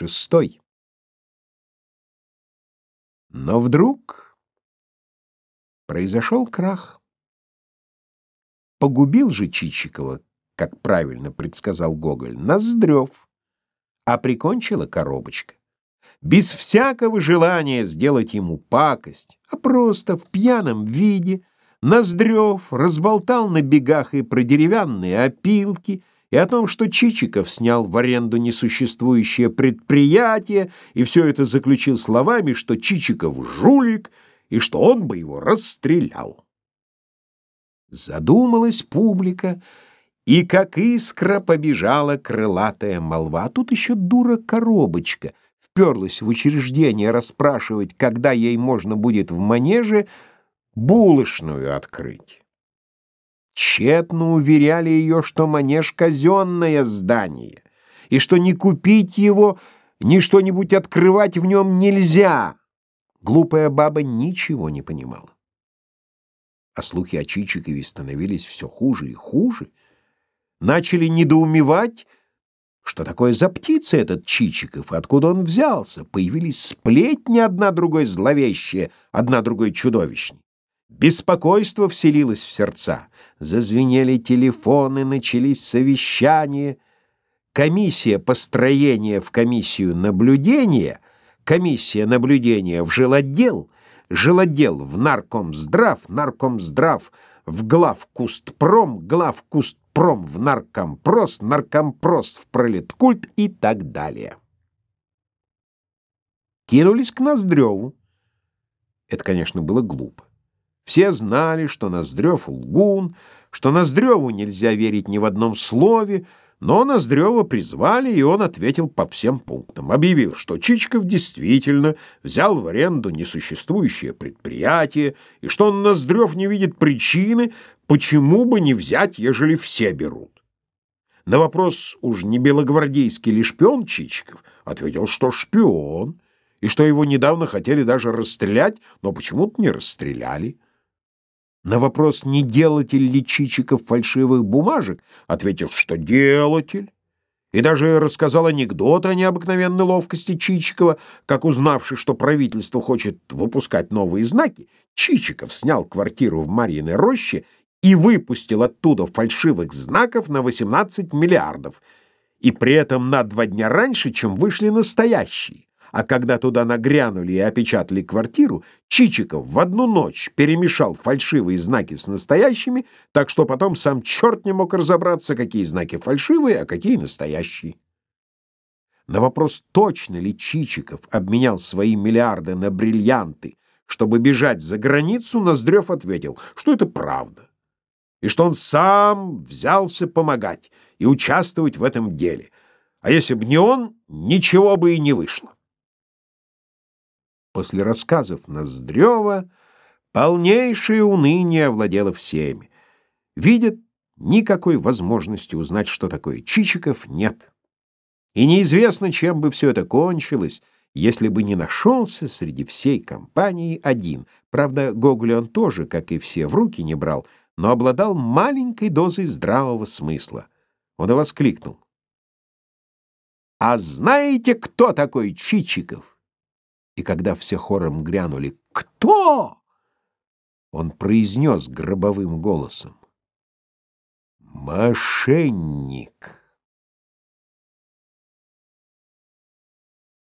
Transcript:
Шестой. Но вдруг произошел крах. Погубил же Чичикова, как правильно предсказал Гоголь, Ноздрев, а прикончила коробочка. Без всякого желания сделать ему пакость, а просто в пьяном виде Ноздрев разболтал на бегах и про деревянные опилки, и о том, что Чичиков снял в аренду несуществующее предприятие, и все это заключил словами, что Чичиков жулик, и что он бы его расстрелял. Задумалась публика, и как искра побежала крылатая молва. А тут еще дура-коробочка вперлась в учреждение расспрашивать, когда ей можно будет в манеже булочную открыть. Тщетно уверяли ее, что манеж — казенное здание, и что не купить его, ни что-нибудь открывать в нем нельзя. Глупая баба ничего не понимала. А слухи о Чичикове становились все хуже и хуже. Начали недоумевать, что такое за птица этот Чичиков, и откуда он взялся. Появились сплетни одна другой зловещие, одна другой чудовищней. Беспокойство вселилось в сердца. Зазвенели телефоны, начались совещания. Комиссия построения в комиссию наблюдения, комиссия наблюдения в жилотдел, жилотдел в наркомздрав, наркомздрав в главкустпром, главкустпром в наркомпрос, наркомпрос в пролеткульт и так далее. Кинулись к Ноздреву. Это, конечно, было глупо. Все знали, что Ноздрев лгун, что Ноздреву нельзя верить ни в одном слове, но Ноздрева призвали, и он ответил по всем пунктам. Объявил, что Чичиков действительно взял в аренду несуществующее предприятие, и что он, Ноздрев, не видит причины, почему бы не взять, ежели все берут. На вопрос, уж не белогвардейский ли шпион Чичиков, ответил, что шпион, и что его недавно хотели даже расстрелять, но почему-то не расстреляли. На вопрос, не делатель ли Чичиков фальшивых бумажек, ответил, что делатель. И даже рассказал анекдот о необыкновенной ловкости Чичикова, как узнавший, что правительство хочет выпускать новые знаки, Чичиков снял квартиру в Марьиной роще и выпустил оттуда фальшивых знаков на 18 миллиардов, и при этом на два дня раньше, чем вышли настоящие. А когда туда нагрянули и опечатали квартиру, Чичиков в одну ночь перемешал фальшивые знаки с настоящими, так что потом сам черт не мог разобраться, какие знаки фальшивые, а какие настоящие. На вопрос, точно ли Чичиков обменял свои миллиарды на бриллианты, чтобы бежать за границу, Ноздрев ответил, что это правда, и что он сам взялся помогать и участвовать в этом деле, а если бы не он, ничего бы и не вышло. После рассказов Ноздрева полнейшее уныние овладело всеми. Видят, никакой возможности узнать, что такое Чичиков, нет. И неизвестно, чем бы все это кончилось, если бы не нашелся среди всей компании один. Правда, Гоголь он тоже, как и все, в руки не брал, но обладал маленькой дозой здравого смысла. Он и воскликнул. «А знаете, кто такой Чичиков?» И когда все хором грянули «Кто?», он произнес гробовым голосом «Мошенник».